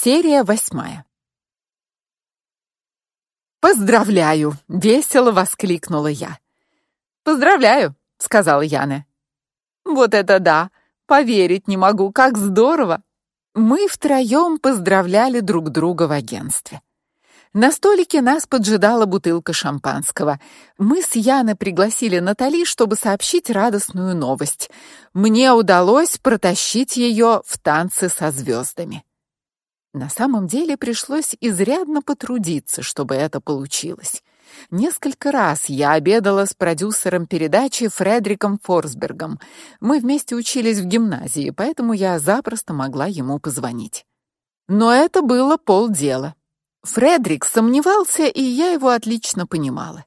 Серия восьмая. Поздравляю, весело воскликнула я. Поздравляю, сказала Яна. Вот это да, поверить не могу, как здорово. Мы втроем поздравляли друг друга в агентстве. На столике нас поджидала бутылка шампанского. Мы с Яной пригласили Натали, чтобы сообщить радостную новость. Мне удалось протащить ее в танцы со звездами. На самом деле пришлось изрядно потрудиться, чтобы это получилось. Несколько раз я обедала с продюсером передачи Фредриком Форсбергом. Мы вместе учились в гимназии, поэтому я запросто могла ему позвонить. Но это было полдела. Фредрик сомневался, и я его отлично понимала.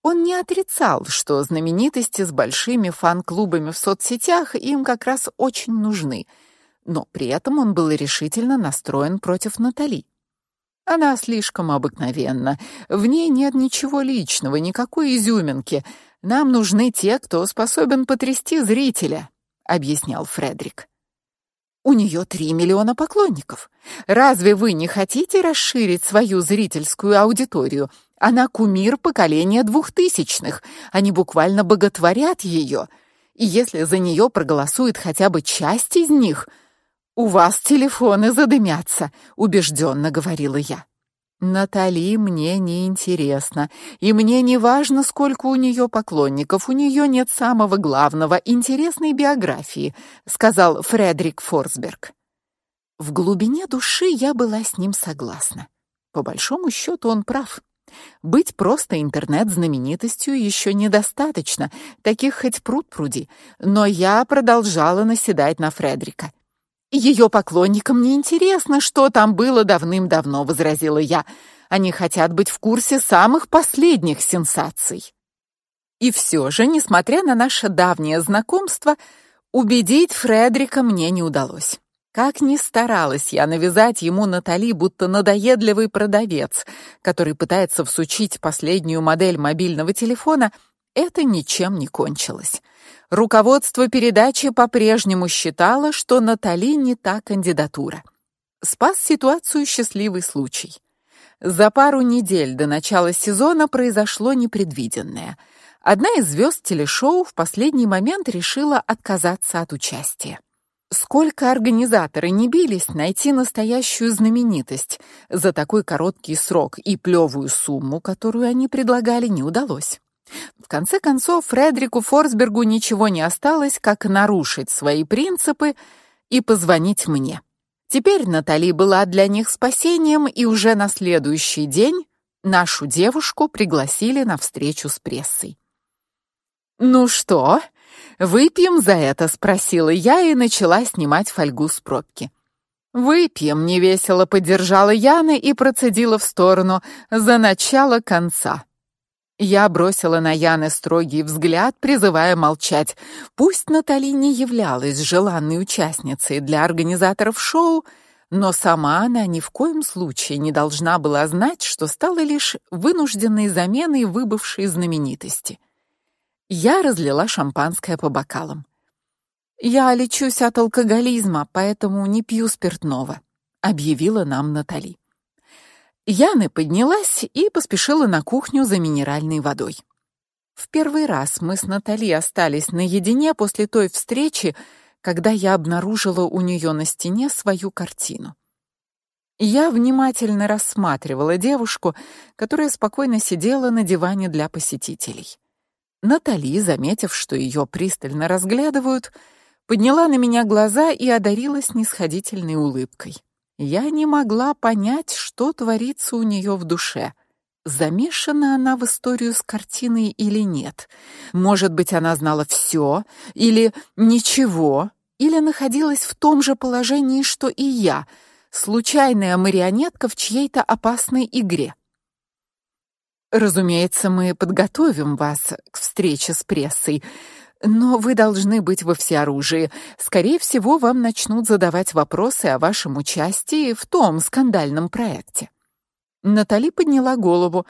Он не отрицал, что знаменитости с большими фан-клубами в соцсетях им как раз очень нужны, но при этом он был решительно настроен против Натали. Она слишком обыкновенна, в ней нет ничего личного, никакой изюминки. Нам нужны те, кто способен потрясти зрителя, объяснял Фредрик. У нее три миллиона поклонников. Разве вы не хотите расширить свою зрительскую аудиторию? Она кумир поколения двухтысячных. Они буквально боготворят ее. И если за нее проголосует хотя бы часть из них, у вас телефоны задымятся, убежденно говорила я. Натали мне не интересно, и мне не важно, сколько у нее поклонников. У нее нет самого главного интересной биографии, сказал Фредерик Форсберг. В глубине души я была с ним согласна. По большому счету он прав. Быть просто интернет-знаменитостью еще недостаточно, таких хоть пруд-пруди. Но я продолжала наседать на Фредерика. Ее поклонникам не интересно, что там было давным-давно, возразила я. Они хотят быть в курсе самых последних сенсаций. И все же, несмотря на наше давнее знакомство, убедить Фредрика мне не удалось. Как ни старалась я навязать ему Натали, будто надоедливый продавец, который пытается всучить последнюю модель мобильного телефона, это ничем не кончилось. Руководство передачи по-прежнему считало, что Натали не та кандидатура. Спас ситуацию счастливый случай. За пару недель до начала сезона произошло непредвиденное. Одна из звезд телешоу в последний момент решила отказаться от участия. Сколько организаторы не бились найти настоящую знаменитость, за такой короткий срок и плевую сумму, которую они предлагали, не удалось. В конце концов, Фредерику Форсбергу ничего не осталось, как нарушить свои принципы и позвонить мне. Теперь Натали была для них спасением, и уже на следующий день нашу девушку пригласили на встречу с прессой. Ну что, выпьем за это, спросила я и начала снимать фольгу с пробки. Выпьем, невесело поддержала Яна и процедила в сторону за начало конца. Я бросила на Яны строгий взгляд, призывая молчать. Пусть Натали не являлась желанной участницей для организаторов шоу, но сама она ни в коем случае не должна была знать, что стала лишь вынужденной заменой выбывшей знаменитости. Я разлила шампанское по бокалам. Я лечусь от алкоголизма, поэтому не пью спиртного, объявила нам Натали. Яна поднялась и поспешила на кухню за минеральной водой. В первый раз мы с Натали остались наедине после той встречи, когда я обнаружила у нее на стене свою картину. Я внимательно рассматривала девушку, которая спокойно сидела на диване для посетителей. Натали, заметив, что ее пристально разглядывают, подняла на меня глаза и одарила снисходительной улыбкой. Я не могла понять, что творится у нее в душе. Замешана она в историю с картиной или нет? Может быть, она знала все или ничего, или находилась в том же положении, что и я, случайная марионетка в чьей-то опасной игре. Разумеется, мы подготовим вас к встрече с прессой. Но вы должны быть во всеоружии. Скорее всего, вам начнут задавать вопросы о вашем участии в том скандальном проекте. Натали подняла голову.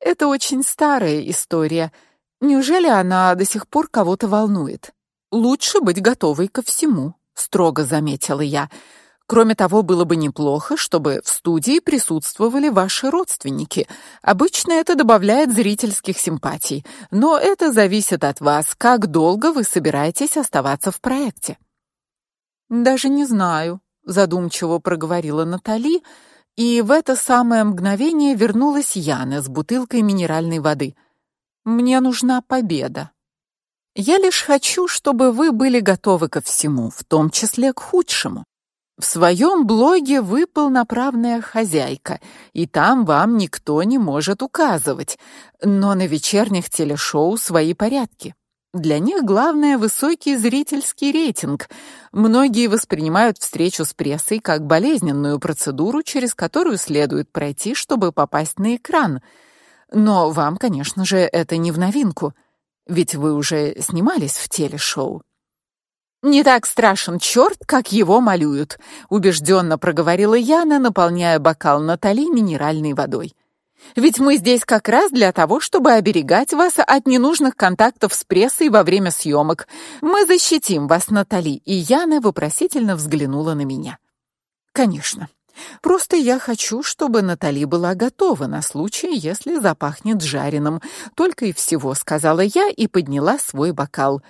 Это очень старая история. Неужели она до сих пор кого-то волнует? Лучше быть готовой ко всему, строго заметила я. Кроме того, было бы неплохо, чтобы в студии присутствовали ваши родственники. Обычно это добавляет зрительских симпатий, но это зависит от вас, как долго вы собираетесь оставаться в проекте. Даже не знаю, задумчиво проговорила Натали, и в это самое мгновение вернулась Яна с бутылкой минеральной воды. Мне нужна победа. Я лишь хочу, чтобы вы были готовы ко всему, в том числе к худшему. В своем блоге вы полноправная хозяйка, и там вам никто не может указывать. Но на вечерних телешоу свои порядки. Для них главное высокий зрительский рейтинг. Многие воспринимают встречу с прессой как болезненную процедуру, через которую следует пройти, чтобы попасть на экран. Но вам, конечно же, это не в новинку, ведь вы уже снимались в телешоу. Не так страшен черт, как его малюют, убежденно проговорила Яна, наполняя бокал Натали минеральной водой. Ведь мы здесь как раз для того, чтобы оберегать вас от ненужных контактов с прессой во время съемок. Мы защитим вас, Натали. И Яна вопросительно взглянула на меня. Конечно. Просто я хочу, чтобы Натали была готова на случай, если запахнет жареным. Только и всего, сказала я и подняла свой бокал.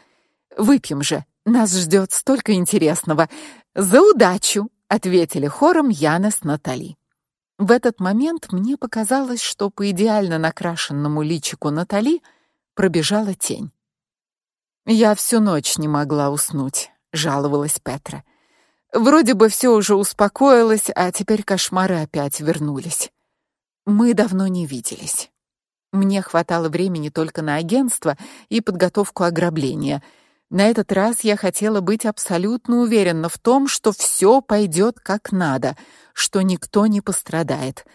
Выпьем же. Нас ждет столько интересного. За удачу, ответили хором Яна с Натали. В этот момент мне показалось, что по идеально накрашенному личику Натали пробежала тень. Я всю ночь не могла уснуть, жаловалась Петра. Вроде бы все уже успокоилось, а теперь кошмары опять вернулись. Мы давно не виделись. Мне хватало времени только на агентство и подготовку ограбления — на этот раз я хотела быть абсолютно уверена в том, что все пойдет как надо, что никто не пострадает.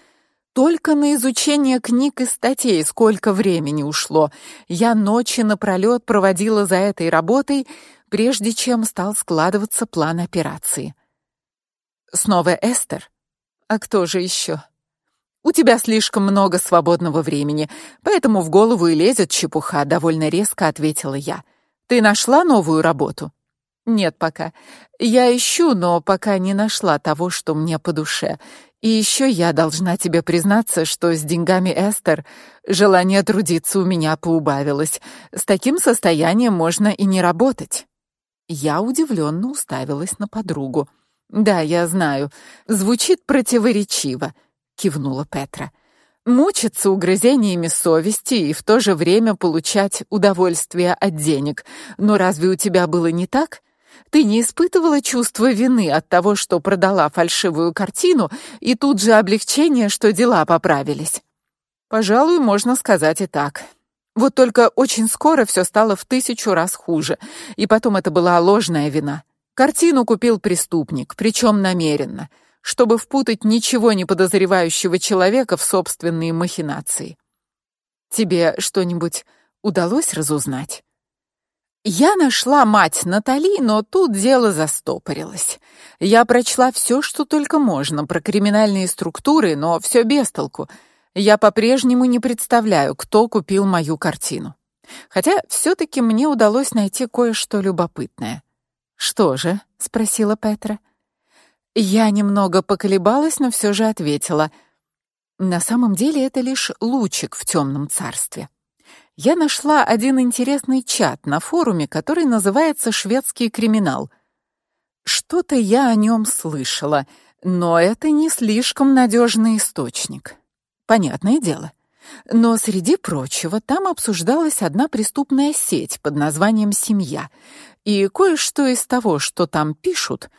Только на изучение книг и статей сколько времени ушло. Я ночи напролёт проводила за этой работой, прежде чем стал складываться план операции. Снова Эстер? А кто же еще? У тебя слишком много свободного времени, поэтому в голову и лезет чепуха, довольно резко ответила я. Ты нашла новую работу? Нет пока. Я ищу, но пока не нашла того, что мне по душе. И еще я должна тебе признаться, что с деньгами Эстер желание трудиться у меня поубавилось. С таким состоянием можно и не работать. Я удивленно уставилась на подругу. Да, я знаю, звучит противоречиво, кивнула Петра мучиться угрызениями совести и в то же время получать удовольствие от денег. Но разве у тебя было не так? Ты не испытывала чувства вины от того, что продала фальшивую картину, и тут же облегчение, что дела поправились? Пожалуй, можно сказать и так. Вот только очень скоро все стало в тысячу раз хуже, и потом это была ложная вина. Картину купил преступник, причем намеренно — чтобы впутать ничего не подозревающего человека в собственные махинации. Тебе что-нибудь удалось разузнать? Я нашла мать Натали, но тут дело застопорилось. Я прочла все, что только можно про криминальные структуры, но все без толку. Я по-прежнему не представляю, кто купил мою картину. Хотя все таки мне удалось найти кое-что любопытное. Что же? спросила Петра. Я немного поколебалась, но все же ответила: "На самом деле это лишь лучик в темном царстве. Я нашла один интересный чат на форуме, который называется Шведский криминал. Что-то я о нем слышала, но это не слишком надежный источник. Понятное дело. Но среди прочего там обсуждалась одна преступная сеть под названием Семья, и кое-что из того, что там пишут,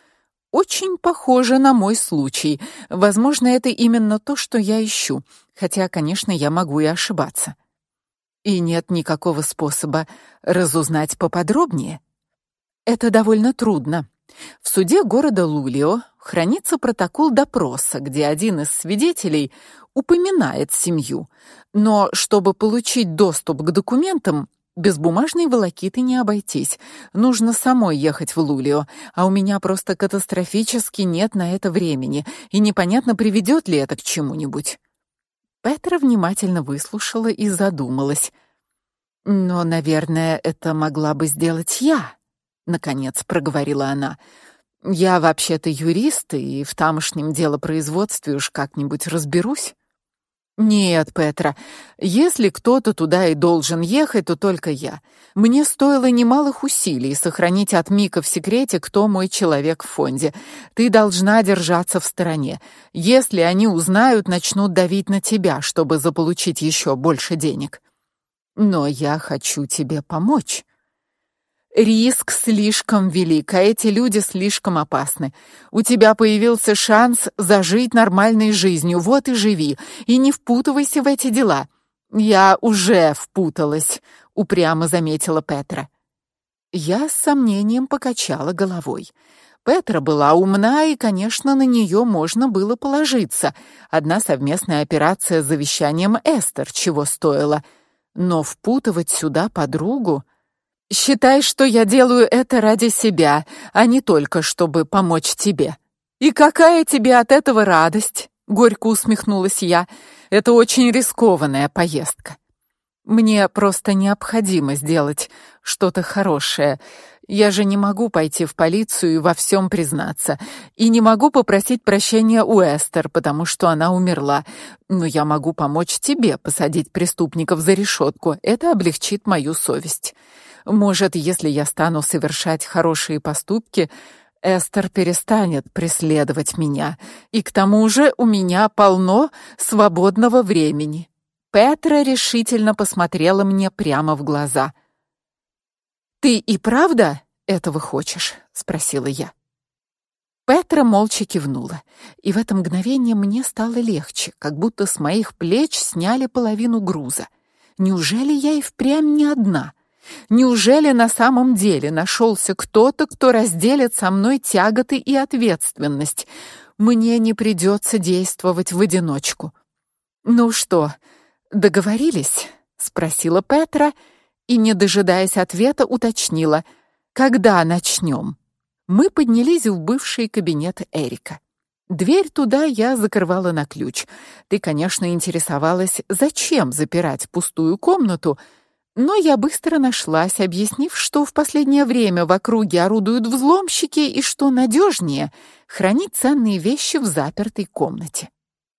очень похоже на мой случай. Возможно, это именно то, что я ищу, хотя, конечно, я могу и ошибаться. И нет никакого способа разузнать поподробнее. Это довольно трудно. В суде города Лулио хранится протокол допроса, где один из свидетелей упоминает семью. Но чтобы получить доступ к документам, без бумажной волокиты не обойтись. Нужно самой ехать в Лулио, а у меня просто катастрофически нет на это времени, и непонятно, приведет ли это к чему-нибудь. Петра внимательно выслушала и задумалась. Но, наверное, это могла бы сделать я, наконец проговорила она. Я вообще-то юрист, и в тамошнем делопроизводстве уж как-нибудь разберусь. Нет, Петра, если кто-то туда и должен ехать, то только я. Мне стоило немалых усилий сохранить от Мика в секрете, кто мой человек в фонде. Ты должна держаться в стороне. Если они узнают, начнут давить на тебя, чтобы заполучить еще больше денег. Но я хочу тебе помочь. Риск слишком велик, а эти люди слишком опасны. У тебя появился шанс зажить нормальной жизнью. Вот и живи, и не впутывайся в эти дела. Я уже впуталась, упрямо заметила Петра. Я с сомнением покачала головой. Петра была умна, и, конечно, на нее можно было положиться. Одна совместная операция с завещанием Эстер чего стоила. Но впутывать сюда подругу Считай, что я делаю это ради себя, а не только чтобы помочь тебе. И какая тебе от этого радость? горько усмехнулась я. Это очень рискованная поездка. Мне просто необходимо сделать что-то хорошее. Я же не могу пойти в полицию и во всем признаться, и не могу попросить прощения у Эстер, потому что она умерла. Но я могу помочь тебе посадить преступников за решетку. Это облегчит мою совесть. Может, если я стану совершать хорошие поступки, Эстер перестанет преследовать меня, и к тому же у меня полно свободного времени. Петра решительно посмотрела мне прямо в глаза. Ты и правда этого хочешь? спросила я. Петра молча кивнула, и в это мгновение мне стало легче, как будто с моих плеч сняли половину груза. Неужели я и впрямь не одна? Неужели на самом деле нашелся кто-то, кто разделит со мной тяготы и ответственность? Мне не придется действовать в одиночку. Ну что, договорились? спросила Петра и, не дожидаясь ответа, уточнила: "Когда начнем?» Мы поднялись в бывший кабинет Эрика. Дверь туда я закрывала на ключ. Ты, конечно, интересовалась, зачем запирать пустую комнату, но я быстро нашлась, объяснив, что в последнее время в округе орудуют взломщики и что надежнее хранить ценные вещи в запертой комнате.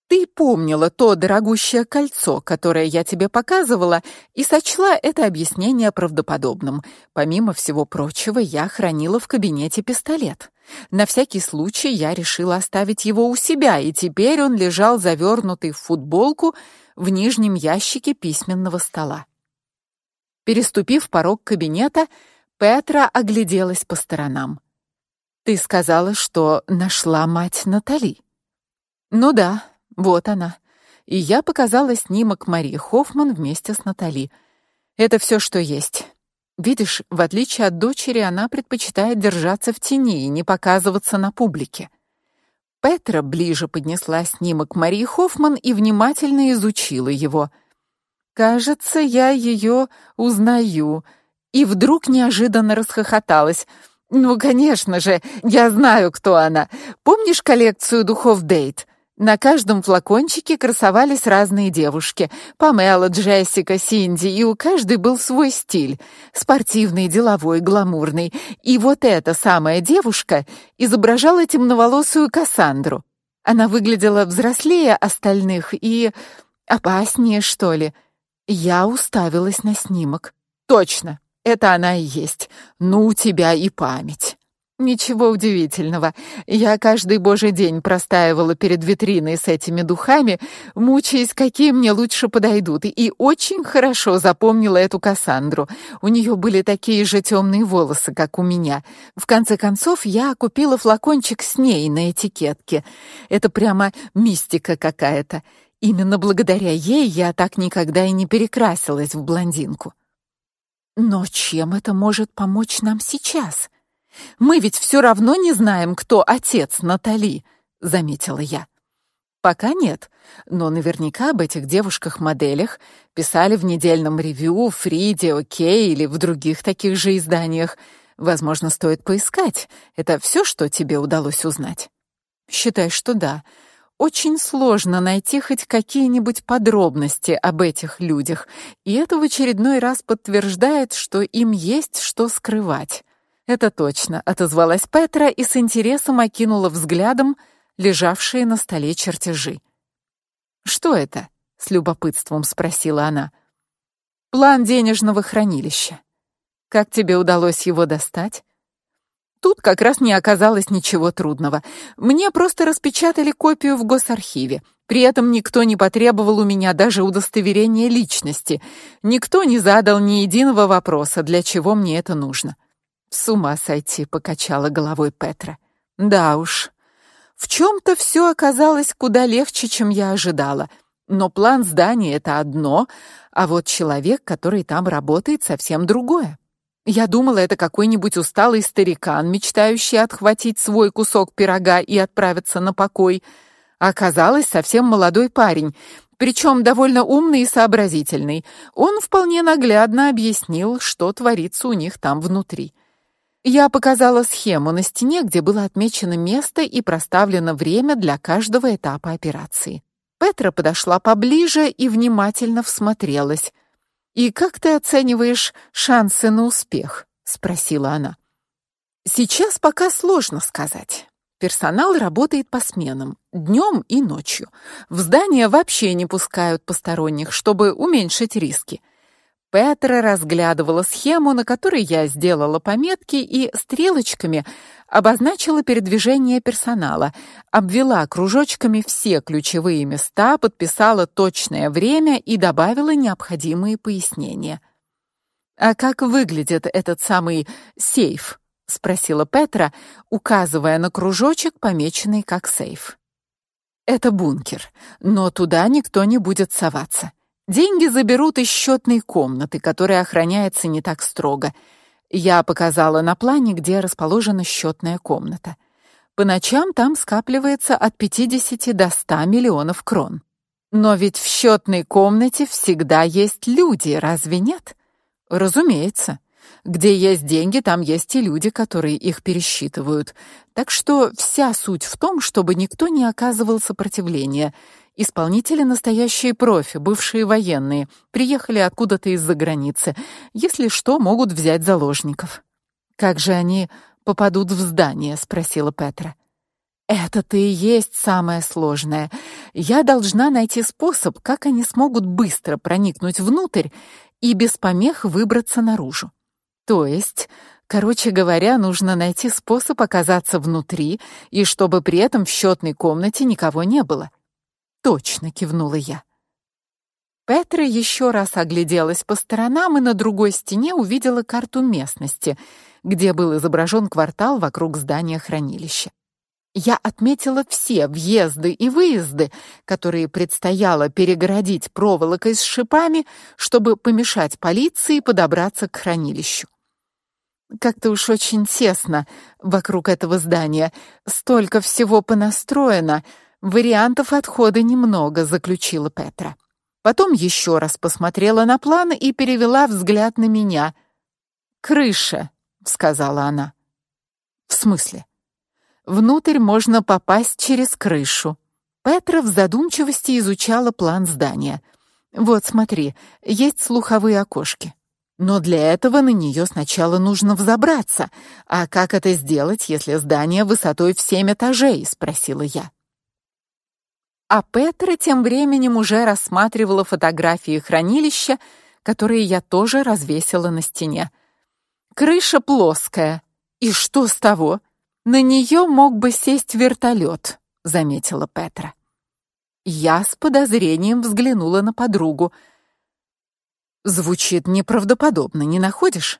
Ты помнила то дорогущее кольцо, которое я тебе показывала, и сочла это объяснение правдоподобным. Помимо всего прочего, я хранила в кабинете пистолет. На всякий случай я решила оставить его у себя, и теперь он лежал завернутый в футболку в нижнем ящике письменного стола. Переступив порог кабинета, Петра огляделась по сторонам. Ты сказала, что нашла мать Натали. Ну да, вот она. И я показала снимок Марии Хоффман вместе с Натали. Это все, что есть. Видишь, в отличие от дочери, она предпочитает держаться в тени и не показываться на публике. Петра ближе поднесла снимок Марии Хоффман и внимательно изучила его. Кажется, я ее узнаю. И вдруг неожиданно расхохоталась. Ну, конечно же, я знаю, кто она. Помнишь коллекцию духов Дейт? На каждом флакончике красовались разные девушки: Памела, Джессика, Синди, и у каждой был свой стиль: спортивный, деловой, гламурный. И вот эта самая девушка изображала темноволосую Кассандру. Она выглядела взрослее остальных и опаснее, что ли. Я уставилась на снимок. Точно, это она и есть. Ну, у тебя и память. Ничего удивительного. Я каждый божий день простаивала перед витриной с этими духами, мучаясь, какие мне лучше подойдут, и очень хорошо запомнила эту Кассандру. У нее были такие же темные волосы, как у меня. В конце концов, я купила флакончик с ней на этикетке. Это прямо мистика какая-то. Именно благодаря ей я так никогда и не перекрасилась в блондинку. Но чем это может помочь нам сейчас? Мы ведь все равно не знаем, кто отец Натали, заметила я. Пока нет, но наверняка об этих девушках-моделях писали в недельном ревью, Фриде, Окей или в других таких же изданиях. Возможно, стоит поискать. Это все, что тебе удалось узнать? Считай, что да очень сложно найти хоть какие-нибудь подробности об этих людях, и это в очередной раз подтверждает, что им есть что скрывать. Это точно, отозвалась Петра и с интересом окинула взглядом лежавшие на столе чертежи. Что это? с любопытством спросила она. План денежного хранилища. Как тебе удалось его достать? Тут как раз не оказалось ничего трудного. Мне просто распечатали копию в госархиве. При этом никто не потребовал у меня даже удостоверения личности. Никто не задал ни единого вопроса, для чего мне это нужно. С ума сойти, покачала головой Петра. Да уж. В чем то все оказалось куда легче, чем я ожидала. Но план здания это одно, а вот человек, который там работает, совсем другое. Я думала, это какой-нибудь усталый старикан, мечтающий отхватить свой кусок пирога и отправиться на покой. А оказалось, совсем молодой парень, причем довольно умный и сообразительный. Он вполне наглядно объяснил, что творится у них там внутри. Я показала схему на стене, где было отмечено место и проставлено время для каждого этапа операции. Петра подошла поближе и внимательно всмотрелась. "И как ты оцениваешь шансы на успех?" спросила она. "Сейчас пока сложно сказать. Персонал работает по сменам, днем и ночью. В здание вообще не пускают посторонних, чтобы уменьшить риски. Петра разглядывала схему, на которой я сделала пометки и стрелочками обозначила передвижение персонала, обвела кружочками все ключевые места, подписала точное время и добавила необходимые пояснения. А как выглядит этот самый сейф? спросила Петра, указывая на кружочек, помеченный как сейф. Это бункер, но туда никто не будет соваться. Деньги заберут из счетной комнаты, которая охраняется не так строго. Я показала на плане, где расположена счетная комната. По ночам там скапливается от 50 до 100 миллионов крон. Но ведь в счетной комнате всегда есть люди, разве нет? Разумеется. Где есть деньги, там есть и люди, которые их пересчитывают. Так что вся суть в том, чтобы никто не оказывал сопротивления. Исполнители настоящие профи, бывшие военные, приехали откуда-то из-за границы. Если что, могут взять заложников. Как же они попадут в здание, спросила Петра. Это-то и есть самое сложное. Я должна найти способ, как они смогут быстро проникнуть внутрь и без помех выбраться наружу. То есть, короче говоря, нужно найти способ оказаться внутри и чтобы при этом в счетной комнате никого не было. Точно кивнула я. Петра еще раз огляделась по сторонам и на другой стене увидела карту местности, где был изображен квартал вокруг здания хранилища. Я отметила все въезды и выезды, которые предстояло перегородить проволокой с шипами, чтобы помешать полиции подобраться к хранилищу. Как-то уж очень тесно вокруг этого здания, столько всего понастроено, вариантов отхода немного, заключила Петра. Потом еще раз посмотрела на план и перевела взгляд на меня. Крыша, сказала она. В смысле? Внутрь можно попасть через крышу. Петра в задумчивости изучала план здания. Вот, смотри, есть слуховые окошки. Но для этого на нее сначала нужно взобраться. А как это сделать, если здание высотой в семь этажей, спросила я. А Петра тем временем уже рассматривала фотографии хранилища, которые я тоже развесила на стене. Крыша плоская. И что с того? На нее мог бы сесть вертолет, заметила Петра. Я с подозрением взглянула на подругу. Звучит неправдоподобно, не находишь?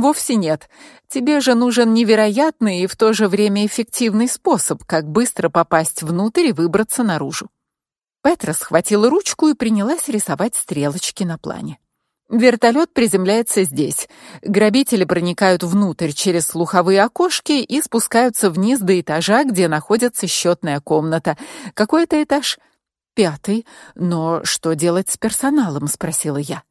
Вовсе нет. Тебе же нужен невероятный и в то же время эффективный способ, как быстро попасть внутрь и выбраться наружу. Петра схватила ручку и принялась рисовать стрелочки на плане. Вертолет приземляется здесь. Грабители проникают внутрь через слуховые окошки и спускаются вниз до этажа, где находится счетная комната. Какой это этаж? Пятый. Но что делать с персоналом, спросила я.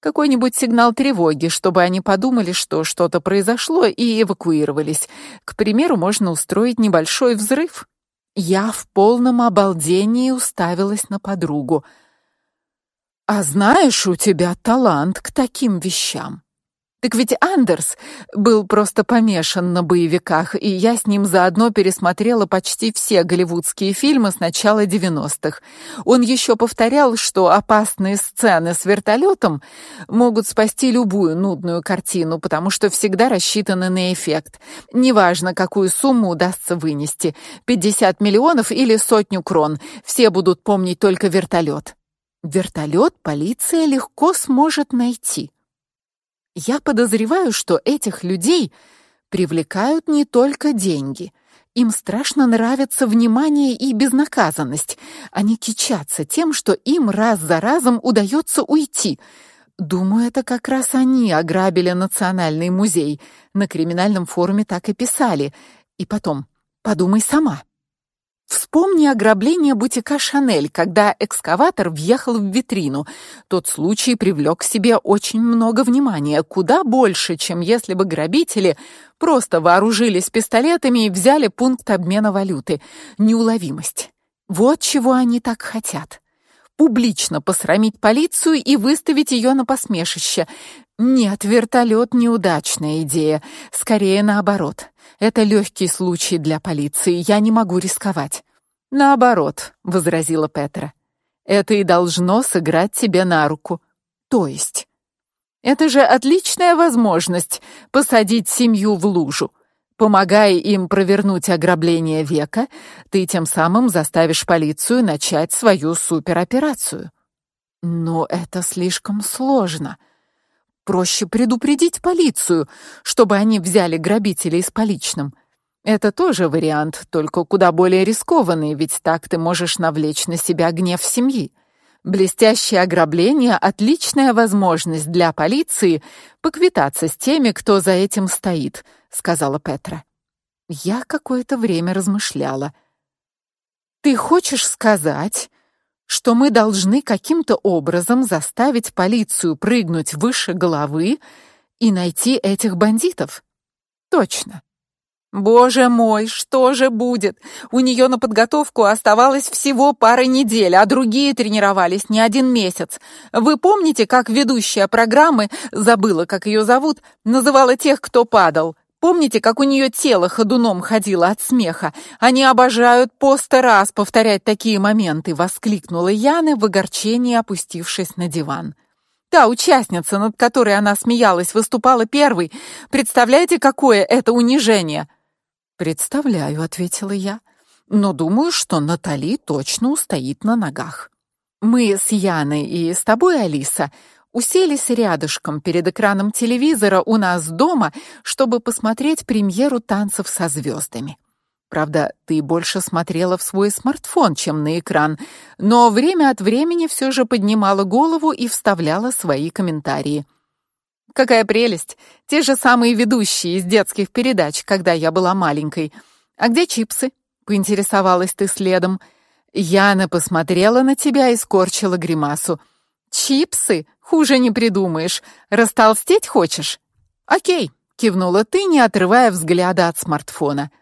Какой-нибудь сигнал тревоги, чтобы они подумали, что что-то произошло и эвакуировались. К примеру, можно устроить небольшой взрыв. Я в полном обалдении уставилась на подругу. А знаешь, у тебя талант к таким вещам. Так ведь Андерс был просто помешан на боевиках, и я с ним заодно пересмотрела почти все голливудские фильмы с начала 90-х. Он еще повторял, что опасные сцены с вертолетом могут спасти любую нудную картину, потому что всегда рассчитаны на эффект. Неважно, какую сумму удастся вынести: 50 миллионов или сотню крон, все будут помнить только вертолет. Вертолет полиция легко сможет найти. Я подозреваю, что этих людей привлекают не только деньги. Им страшно нравится внимание и безнаказанность. Они кичатся тем, что им раз за разом удается уйти. Думаю, это как раз они ограбили Национальный музей. На криминальном форуме так и писали. И потом, подумай сама. Вспомни ограбление бутика Шанель, когда экскаватор въехал в витрину. Тот случай привлек к себе очень много внимания, куда больше, чем если бы грабители просто вооружились пистолетами и взяли пункт обмена валюты. Неуловимость. Вот чего они так хотят. Публично посрамить полицию и выставить ее на посмешище. Нет, вертолет неудачная идея, скорее наоборот. Это легкий случай для полиции, я не могу рисковать. Наоборот, возразила Петра. Это и должно сыграть тебе на руку. То есть это же отличная возможность посадить семью в лужу. Помогая им провернуть ограбление века, ты тем самым заставишь полицию начать свою супероперацию. Но это слишком сложно. Проще предупредить полицию, чтобы они взяли грабителей с поличным. Это тоже вариант, только куда более рискованный, ведь так ты можешь навлечь на себя гнев семьи. Блестящее ограбление отличная возможность для полиции поквитаться с теми, кто за этим стоит, сказала Петра. Я какое-то время размышляла. Ты хочешь сказать, что мы должны каким-то образом заставить полицию прыгнуть выше головы и найти этих бандитов. Точно. Боже мой, что же будет? У нее на подготовку оставалось всего пара недель, а другие тренировались не один месяц. Вы помните, как ведущая программы, забыла, как ее зовут, называла тех, кто падал? Помните, как у нее тело ходуном ходило от смеха? Они обожают по сто раз повторять такие моменты, воскликнула Яна в огорчении, опустившись на диван. Та участница, над которой она смеялась, выступала первой. Представляете, какое это унижение? Представляю, ответила я. Но думаю, что Натали точно устоит на ногах. Мы с Яной и с тобой, Алиса, уселись рядышком перед экраном телевизора у нас дома, чтобы посмотреть премьеру танцев со звездами. Правда, ты больше смотрела в свой смартфон, чем на экран, но время от времени все же поднимала голову и вставляла свои комментарии. Какая прелесть! Те же самые ведущие из детских передач, когда я была маленькой. А где чипсы? поинтересовалась ты следом. Яна посмотрела на тебя и скорчила гримасу. Чипсы? Хуже не придумаешь. Растолстеть хочешь? О'кей, кивнула ты, не отрывая взгляда от смартфона.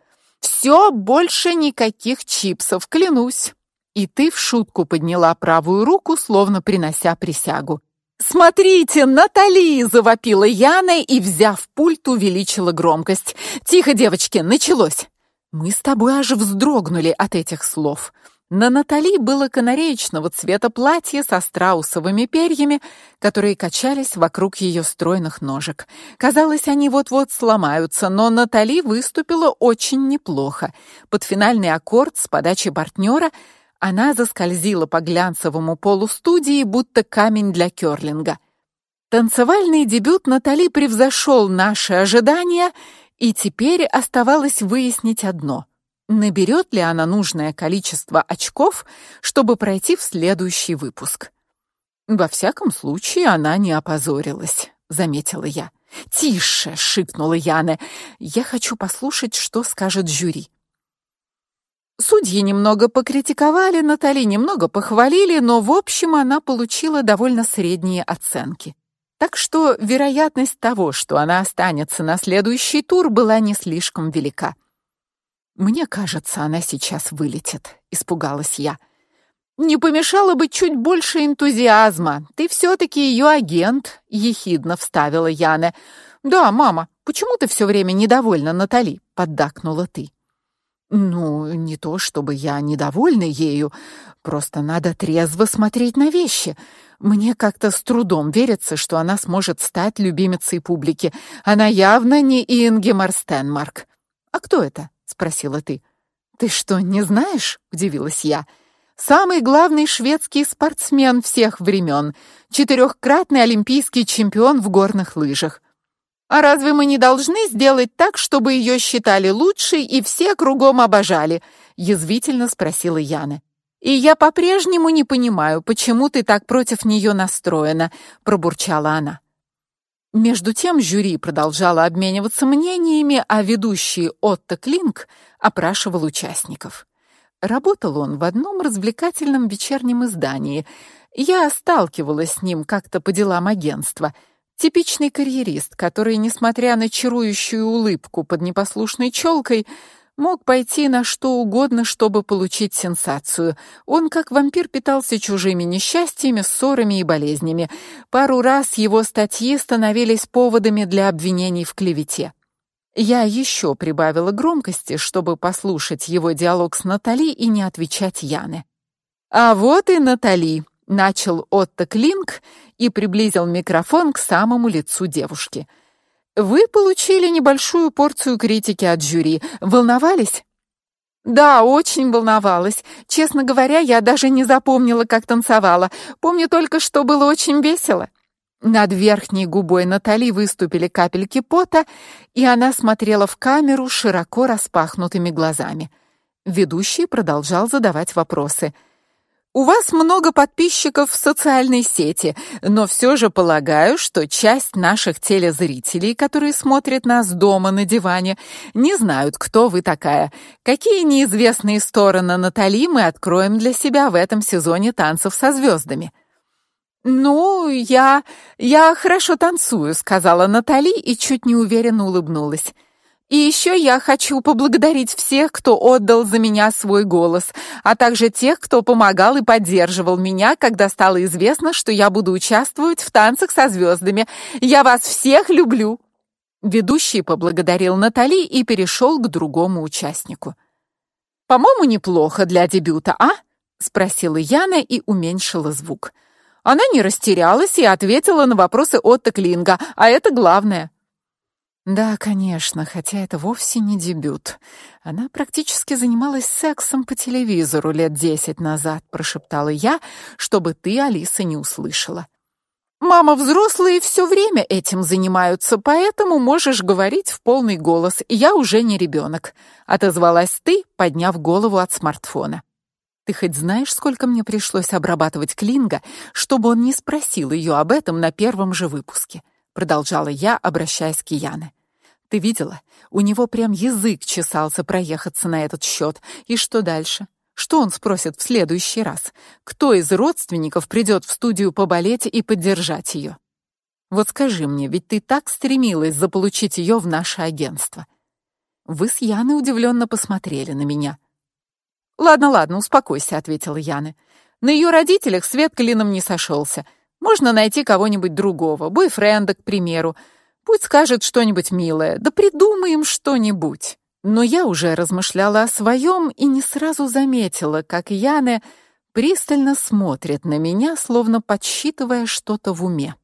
Все, больше никаких чипсов, клянусь. И ты в шутку подняла правую руку, словно принося присягу. Смотрите, Натали, завопила Яна и, взяв пульт, увеличила громкость. Тихо, девочки, началось. Мы с тобой аж вздрогнули от этих слов. На Натали было канареечного цвета платье со страусовыми перьями, которые качались вокруг ее стройных ножек. Казалось, они вот-вот сломаются, но Натали выступила очень неплохо. Под финальный аккорд с подачи партнера она заскользила по глянцевому полу студии, будто камень для кёрлинга. Танцевальный дебют Натали превзошел наши ожидания, и теперь оставалось выяснить одно — наберет ли она нужное количество очков, чтобы пройти в следующий выпуск. Во всяком случае, она не опозорилась, заметила я. Тише, шикнула Яна. Я хочу послушать, что скажет жюри. Судьи немного покритиковали, Натали немного похвалили, но в общем она получила довольно средние оценки. Так что вероятность того, что она останется на следующий тур, была не слишком велика. Мне кажется, она сейчас вылетит, испугалась я. Не помешало бы чуть больше энтузиазма. Ты все таки ее агент, ехидно вставила Яна. Да, мама, почему ты все время недовольна Натали? поддакнула ты. Ну, не то чтобы я недовольна ею, просто надо трезво смотреть на вещи. Мне как-то с трудом верится, что она сможет стать любимицей публики. Она явно не Ингемар Стенмарк. А кто это? Спросила ты. Ты что, не знаешь? удивилась я. Самый главный шведский спортсмен всех времен, четырехкратный олимпийский чемпион в горных лыжах. А разве мы не должны сделать так, чтобы ее считали лучшей и все кругом обожали? язвительно спросила Яна. И я по-прежнему не понимаю, почему ты так против нее настроена, пробурчала она. Между тем жюри продолжало обмениваться мнениями, а ведущий Отто Клинк опрашивал участников. Работал он в одном развлекательном вечернем издании. Я сталкивалась с ним как-то по делам агентства — Типичный карьерист, который, несмотря на чарующую улыбку под непослушной челкой, мог пойти на что угодно, чтобы получить сенсацию. Он, как вампир, питался чужими несчастьями, ссорами и болезнями. Пару раз его статьи становились поводами для обвинений в клевете. Я еще прибавила громкости, чтобы послушать его диалог с Натали и не отвечать Яне. А вот и Натали, начал Отто Клинк и приблизил микрофон к самому лицу девушки. Вы получили небольшую порцию критики от жюри. Волновались? Да, очень волновалась. Честно говоря, я даже не запомнила, как танцевала. Помню только, что было очень весело. Над верхней губой Натали выступили капельки пота, и она смотрела в камеру широко распахнутыми глазами. Ведущий продолжал задавать вопросы. У вас много подписчиков в социальной сети, но все же полагаю, что часть наших телезрителей, которые смотрят нас дома на диване, не знают, кто вы такая. Какие неизвестные стороны Натали мы откроем для себя в этом сезоне танцев со звездами? Ну, я я хорошо танцую, сказала Натали и чуть неуверенно улыбнулась. И еще я хочу поблагодарить всех, кто отдал за меня свой голос, а также тех, кто помогал и поддерживал меня, когда стало известно, что я буду участвовать в танцах со звездами. Я вас всех люблю. Ведущий поблагодарил Натали и перешел к другому участнику. По-моему, неплохо для дебюта, а? спросила Яна и уменьшила звук. Она не растерялась и ответила на вопросы Отто Клинга, а это главное. Да, конечно, хотя это вовсе не дебют. Она практически занималась сексом по телевизору лет десять назад, прошептала я, чтобы ты, Алиса, не услышала. Мама, взрослые все время этим занимаются, поэтому можешь говорить в полный голос. Я уже не ребенок», — отозвалась ты, подняв голову от смартфона. Ты хоть знаешь, сколько мне пришлось обрабатывать Клинга, чтобы он не спросил ее об этом на первом же выпуске, продолжала я, обращаясь к Яне. Ты видела? У него прям язык чесался проехаться на этот счет. И что дальше? Что он спросит в следующий раз? Кто из родственников придет в студию поболеть и поддержать ее? Вот скажи мне, ведь ты так стремилась заполучить ее в наше агентство. Вы с Яной удивленно посмотрели на меня. Ладно, ладно, успокойся, ответила Яна. На ее родителях свет клином не сошелся. Можно найти кого-нибудь другого, бойфренда, к примеру. Пусть скажет что-нибудь милое, да придумаем что-нибудь. Но я уже размышляла о своем и не сразу заметила, как Яна пристально смотрит на меня, словно подсчитывая что-то в уме.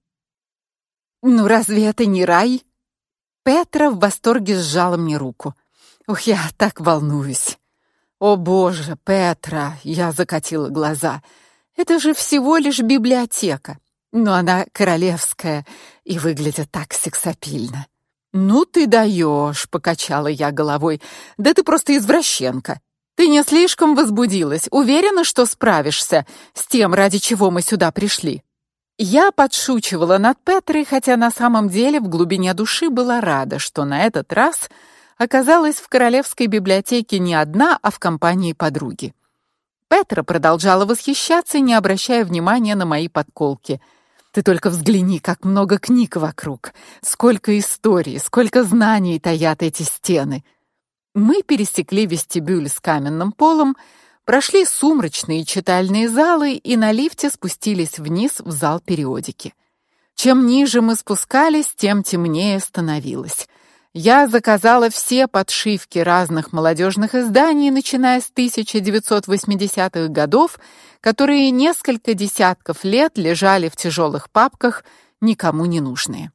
Ну разве это не рай? Петра в восторге сжала мне руку. Ух, я так волнуюсь. О, боже, Петра, я закатила глаза. Это же всего лишь библиотека но она королевская и выглядит так сексапильно. Ну ты даешь, покачала я головой. Да ты просто извращенка. Ты не слишком возбудилась. Уверена, что справишься с тем, ради чего мы сюда пришли. Я подшучивала над Петрой, хотя на самом деле в глубине души была рада, что на этот раз оказалась в королевской библиотеке не одна, а в компании подруги. Петра продолжала восхищаться, не обращая внимания на мои подколки. Ты только взгляни, как много книг вокруг, сколько историй, сколько знаний таят эти стены. Мы пересекли вестибюль с каменным полом, прошли сумрачные читальные залы и на лифте спустились вниз в зал периодики. Чем ниже мы спускались, тем темнее становилось. Я заказала все подшивки разных молодежных изданий, начиная с 1980-х годов, которые несколько десятков лет лежали в тяжелых папках, никому не нужные.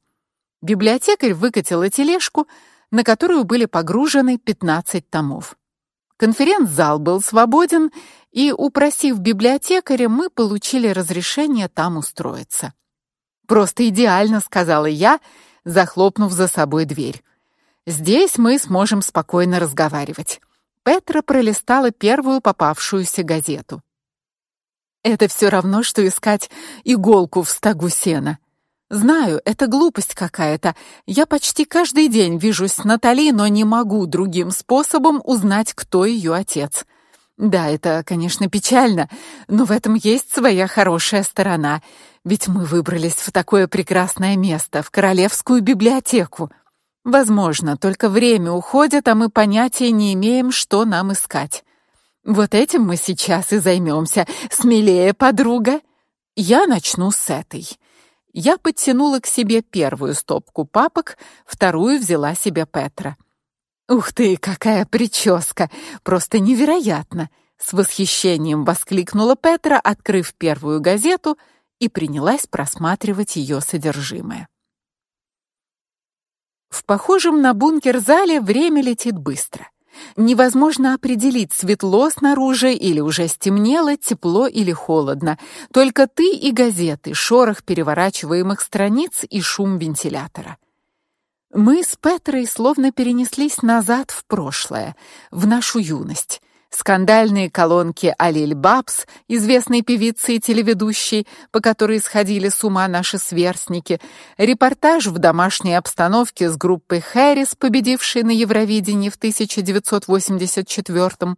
Библиотекарь выкатила тележку, на которую были погружены 15 томов. Конференц-зал был свободен, и, упросив библиотекаря, мы получили разрешение там устроиться. Просто идеально, сказала я, захлопнув за собой дверь. Здесь мы сможем спокойно разговаривать. Петра пролистала первую попавшуюся газету. Это все равно что искать иголку в стогу сена. Знаю, это глупость какая-то. Я почти каждый день вижусь с Натали, но не могу другим способом узнать, кто ее отец. Да, это, конечно, печально, но в этом есть своя хорошая сторона. Ведь мы выбрались в такое прекрасное место, в королевскую библиотеку. Возможно, только время уходит, а мы понятия не имеем, что нам искать. Вот этим мы сейчас и займемся. Смелее, подруга. Я начну с этой. Я подтянула к себе первую стопку папок, вторую взяла себе Петра. Ух ты, какая прическа! Просто невероятно, с восхищением воскликнула Петра, открыв первую газету и принялась просматривать ее содержимое. В похожем на бункер зале время летит быстро. Невозможно определить, светло снаружи или уже стемнело, тепло или холодно. Только ты и газеты, шорох переворачиваемых страниц и шум вентилятора. Мы с Петрой словно перенеслись назад в прошлое, в нашу юность. Скандальные колонки Алиль Бабс, известной певицы и телеведущей, по которой сходили с ума наши сверстники, репортаж в домашней обстановке с группой Хэрис, победившей на Евровидении в 1984 -м.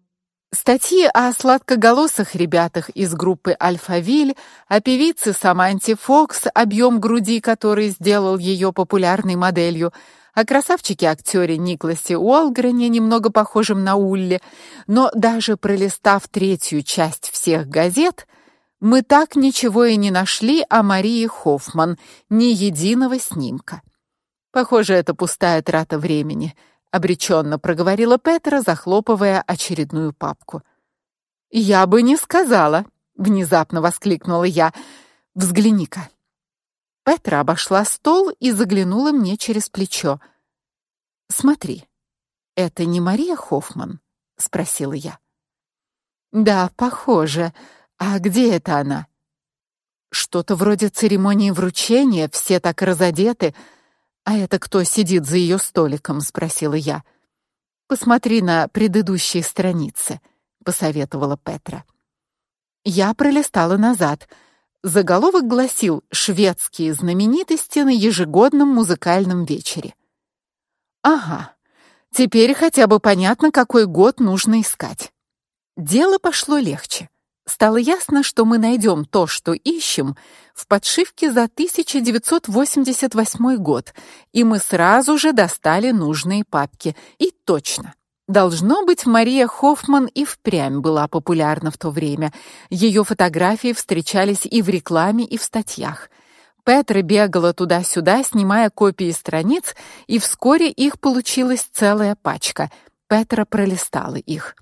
Статьи о сладкоголосых ребятах из группы Альфавиль, о певице Саманте Фокс, объем груди которой сделал ее популярной моделью, о красавчике-актере Никласе Уолгрене, немного похожем на Улли, но даже пролистав третью часть всех газет, мы так ничего и не нашли о Марии Хоффман, ни единого снимка. Похоже, это пустая трата времени обреченно проговорила Петра, захлопывая очередную папку. Я бы не сказала, внезапно воскликнула я. Взгляни-ка. Петра обошла стол и заглянула мне через плечо. Смотри. Это не Мария Хоффман, спросила я. Да, похоже. А где это она? Что-то вроде церемонии вручения, все так разодеты. А это кто сидит за ее столиком, спросила я. Посмотри на предыдущие страницы, посоветовала Петра. Я пролистала назад. Заголовок гласил: "Шведские знаменитости на ежегодном музыкальном вечере". Ага. Теперь хотя бы понятно, какой год нужно искать. Дело пошло легче. Стало ясно, что мы найдем то, что ищем, в подшивке за 1988 год, и мы сразу же достали нужные папки. И точно. Должно быть, Мария Хоффман и впрямь была популярна в то время. Ее фотографии встречались и в рекламе, и в статьях. Петра бегала туда-сюда, снимая копии страниц, и вскоре их получилась целая пачка. Петра пролистала их.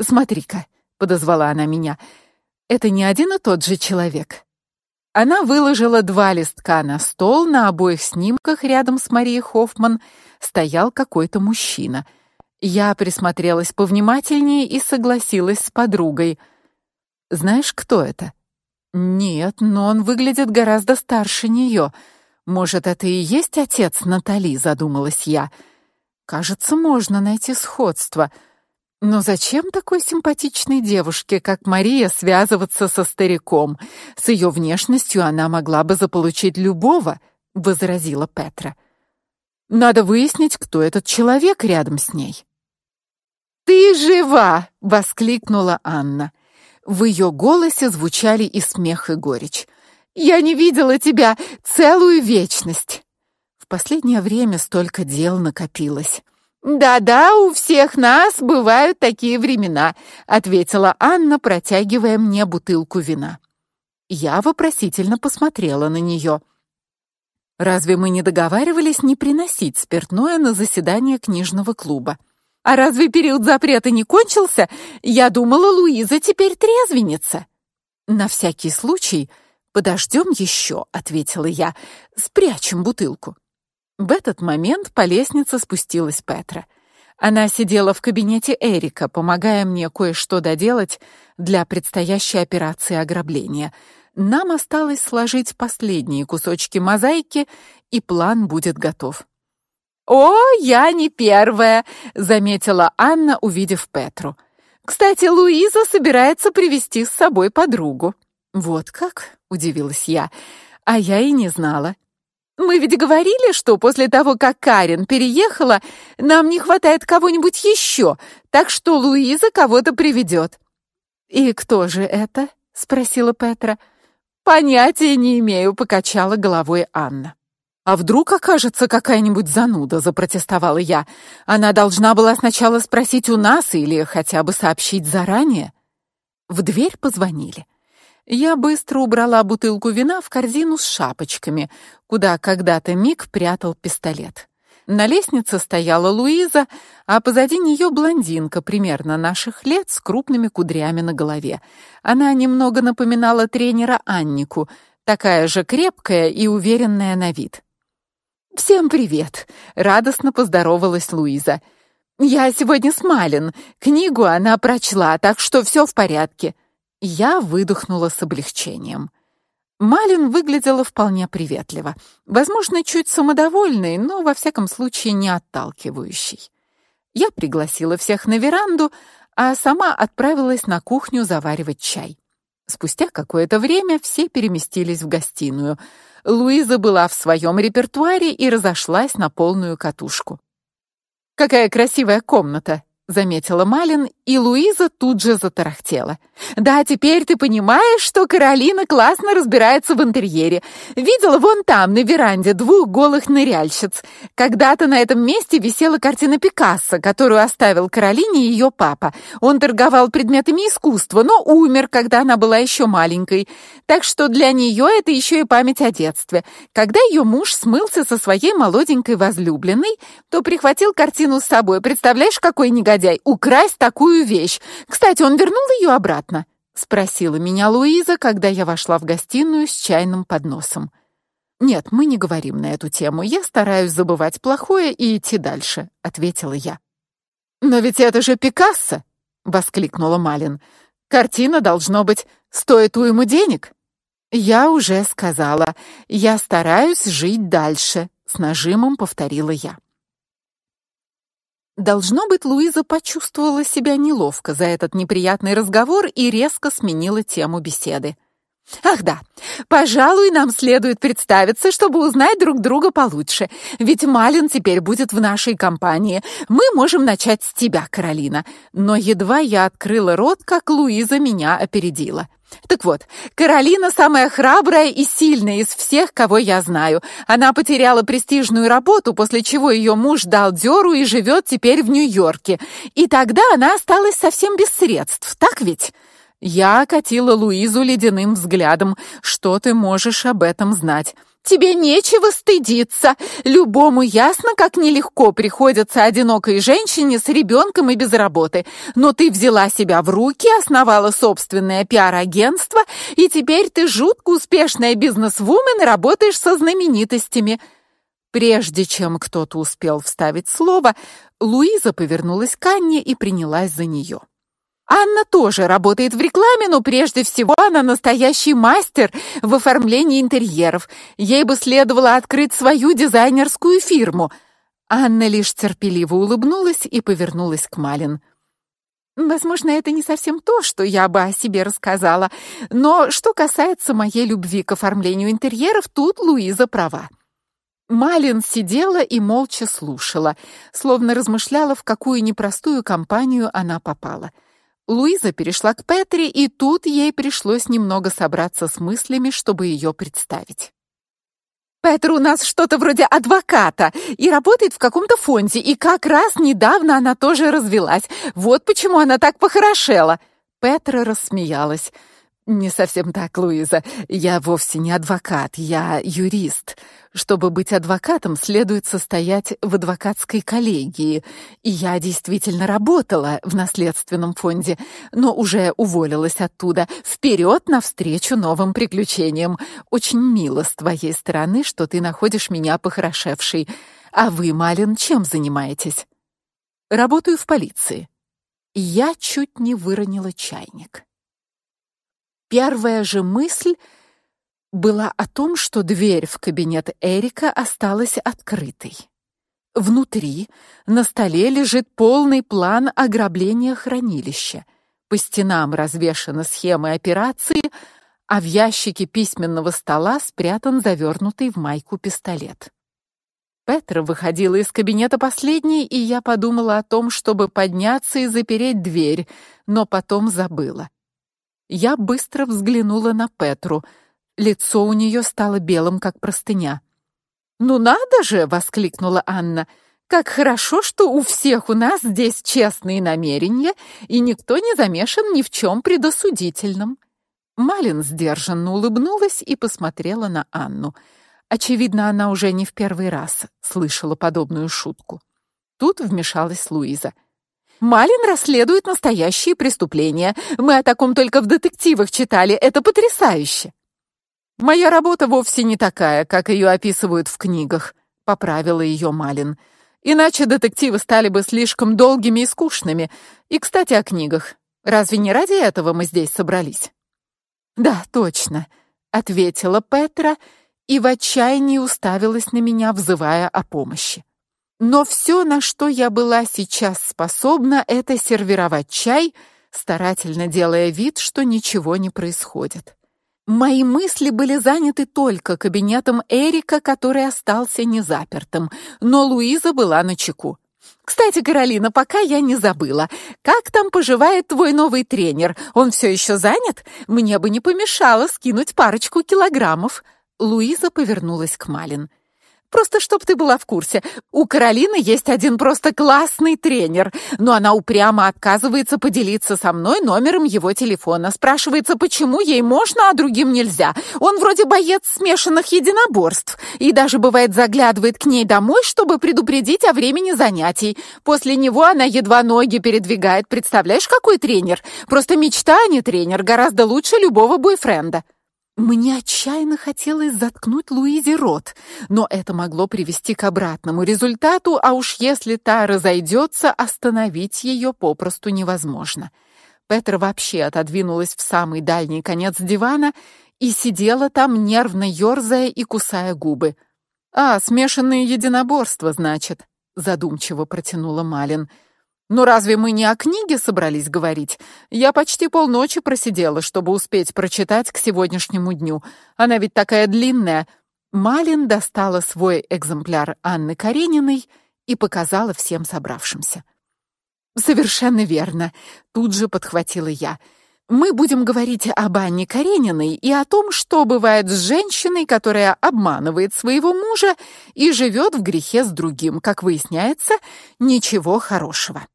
Смотри-ка, подозвала она меня. Это не один и тот же человек. Она выложила два листка на стол, на обоих снимках рядом с Марией Хоффман стоял какой-то мужчина. Я присмотрелась повнимательнее и согласилась с подругой. Знаешь, кто это? Нет, но он выглядит гораздо старше нее. Может, это и есть отец Натали, задумалась я. Кажется, можно найти сходство. Но зачем такой симпатичной девушке, как Мария, связываться со стариком? С ее внешностью она могла бы заполучить любого, возразила Петра. Надо выяснить, кто этот человек рядом с ней. Ты жива, воскликнула Анна. В ее голосе звучали и смех, и горечь. Я не видела тебя целую вечность. В последнее время столько дел накопилось. Да-да, у всех нас бывают такие времена, ответила Анна, протягивая мне бутылку вина. Я вопросительно посмотрела на нее. Разве мы не договаривались не приносить спиртное на заседание книжного клуба? А разве период запрета не кончился? Я думала, Луиза теперь трезвенница. На всякий случай подождем еще, ответила я. Спрячем бутылку. В этот момент по лестнице спустилась Петра. Она сидела в кабинете Эрика, помогая мне кое-что доделать для предстоящей операции ограбления. Нам осталось сложить последние кусочки мозаики, и план будет готов. «О, я не первая», — заметила Анна, увидев Петру. «Кстати, Луиза собирается привести с собой подругу». «Вот как?» — удивилась я. «А я и не знала. Мы ведь говорили, что после того, как Карен переехала, нам не хватает кого-нибудь еще, так что Луиза кого-то приведет». «И кто же это?» — спросила Петра. «Понятия не имею», — покачала головой Анна. А вдруг окажется какая-нибудь зануда, запротестовала я. Она должна была сначала спросить у нас или хотя бы сообщить заранее. В дверь позвонили. Я быстро убрала бутылку вина в корзину с шапочками, куда когда-то Мик прятал пистолет. На лестнице стояла Луиза, а позади нее блондинка примерно наших лет с крупными кудрями на голове. Она немного напоминала тренера Аннику, такая же крепкая и уверенная на вид. Всем привет, радостно поздоровалась Луиза. Я сегодня с Малин. Книгу она прочла, так что все в порядке. Я выдохнула с облегчением. Малин выглядела вполне приветливо, возможно, чуть самодовольной, но во всяком случае не отталкивающей. Я пригласила всех на веранду, а сама отправилась на кухню заваривать чай. Спустя какое-то время все переместились в гостиную. Луиза была в своем репертуаре и разошлась на полную катушку. Какая красивая комната, заметила Малин, и Луиза тут же затарахтела. Да, теперь ты понимаешь, что Каролина классно разбирается в интерьере. Видела вон там на веранде двух голых ныряльщиц. Когда-то на этом месте висела картина Пикассо, которую оставил Каролине ее папа. Он торговал предметами искусства, но умер, когда она была еще маленькой. Так что для нее это еще и память о детстве. Когда ее муж смылся со своей молоденькой возлюбленной, то прихватил картину с собой. Представляешь, какой негодяй негодяй украсть такую вещь. Кстати, он вернул ее обратно?» — спросила меня Луиза, когда я вошла в гостиную с чайным подносом. «Нет, мы не говорим на эту тему. Я стараюсь забывать плохое и идти дальше», — ответила я. «Но ведь это же Пикассо!» — воскликнула Малин. «Картина, должно быть, стоит уйму денег». «Я уже сказала. Я стараюсь жить дальше», — с нажимом повторила я. Должно быть, Луиза почувствовала себя неловко за этот неприятный разговор и резко сменила тему беседы. Ах да, пожалуй, нам следует представиться, чтобы узнать друг друга получше. Ведь Малин теперь будет в нашей компании. Мы можем начать с тебя, Каролина. Но едва я открыла рот, как Луиза меня опередила. Так вот, Каролина самая храбрая и сильная из всех, кого я знаю. Она потеряла престижную работу, после чего ее муж дал дёру и живет теперь в Нью-Йорке. И тогда она осталась совсем без средств, так ведь? Я окатила Луизу ледяным взглядом. Что ты можешь об этом знать? Тебе нечего стыдиться. Любому ясно, как нелегко приходится одинокой женщине с ребенком и без работы. Но ты взяла себя в руки, основала собственное пиар-агентство, и теперь ты жутко успешная бизнес-вумен и работаешь со знаменитостями. Прежде чем кто-то успел вставить слово, Луиза повернулась к Анне и принялась за нее. Анна тоже работает в рекламе, но прежде всего она настоящий мастер в оформлении интерьеров. Ей бы следовало открыть свою дизайнерскую фирму. Анна лишь терпеливо улыбнулась и повернулась к Малин. Возможно, это не совсем то, что я бы о себе рассказала, но что касается моей любви к оформлению интерьеров, тут Луиза права. Малин сидела и молча слушала, словно размышляла, в какую непростую компанию она попала. Луиза перешла к Петре, и тут ей пришлось немного собраться с мыслями, чтобы ее представить. Петр у нас что-то вроде адвоката и работает в каком-то фонде, и как раз недавно она тоже развелась. Вот почему она так похорошела. Петра рассмеялась. Не совсем так, Луиза. Я вовсе не адвокат, я юрист. Чтобы быть адвокатом, следует состоять в адвокатской коллегии. И я действительно работала в наследственном фонде, но уже уволилась оттуда. Вперед навстречу новым приключениям. Очень мило с твоей стороны, что ты находишь меня похорошевшей. А вы, Малин, чем занимаетесь? Работаю в полиции. Я чуть не выронила чайник. Первая же мысль была о том, что дверь в кабинет Эрика осталась открытой. Внутри на столе лежит полный план ограбления хранилища. По стенам развешаны схемы операции, а в ящике письменного стола спрятан завернутый в майку пистолет. Петра выходила из кабинета последней, и я подумала о том, чтобы подняться и запереть дверь, но потом забыла. Я быстро взглянула на Петру. Лицо у нее стало белым, как простыня. "Ну надо же", воскликнула Анна. "Как хорошо, что у всех у нас здесь честные намерения, и никто не замешан ни в чем предосудительном". Малин сдержанно улыбнулась и посмотрела на Анну. Очевидно, она уже не в первый раз слышала подобную шутку. Тут вмешалась Луиза. Малин расследует настоящие преступления. Мы о таком только в детективах читали. Это потрясающе. Моя работа вовсе не такая, как ее описывают в книгах, поправила ее Малин. Иначе детективы стали бы слишком долгими и скучными. И, кстати, о книгах. Разве не ради этого мы здесь собрались? Да, точно, ответила Петра и в отчаянии уставилась на меня, взывая о помощи. Но все, на что я была сейчас способна, это сервировать чай, старательно делая вид, что ничего не происходит. Мои мысли были заняты только кабинетом Эрика, который остался незапертым, но Луиза была на чеку. Кстати, Каролина, пока я не забыла. Как там поживает твой новый тренер? Он все еще занят? Мне бы не помешало скинуть парочку килограммов. Луиза повернулась к Малин. Просто чтоб ты была в курсе, у Каролины есть один просто классный тренер, но она упрямо отказывается поделиться со мной номером его телефона. Спрашивается, почему ей можно, а другим нельзя. Он вроде боец смешанных единоборств и даже бывает заглядывает к ней домой, чтобы предупредить о времени занятий. После него она едва ноги передвигает. Представляешь, какой тренер? Просто мечта, а не тренер, гораздо лучше любого бойфренда. Мне отчаянно хотелось заткнуть Луизе рот, но это могло привести к обратному результату, а уж если та разойдется, остановить ее попросту невозможно. Петра вообще отодвинулась в самый дальний конец дивана и сидела там, нервно ерзая и кусая губы. «А, смешанные единоборства, значит», — задумчиво протянула Малин. Ну разве мы не о книге собрались говорить? Я почти полночи просидела, чтобы успеть прочитать к сегодняшнему дню. Она ведь такая длинная. Малин достала свой экземпляр Анны Карениной и показала всем собравшимся. Совершенно верно, тут же подхватила я. Мы будем говорить об Анне Карениной и о том, что бывает с женщиной, которая обманывает своего мужа и живет в грехе с другим. Как выясняется, ничего хорошего.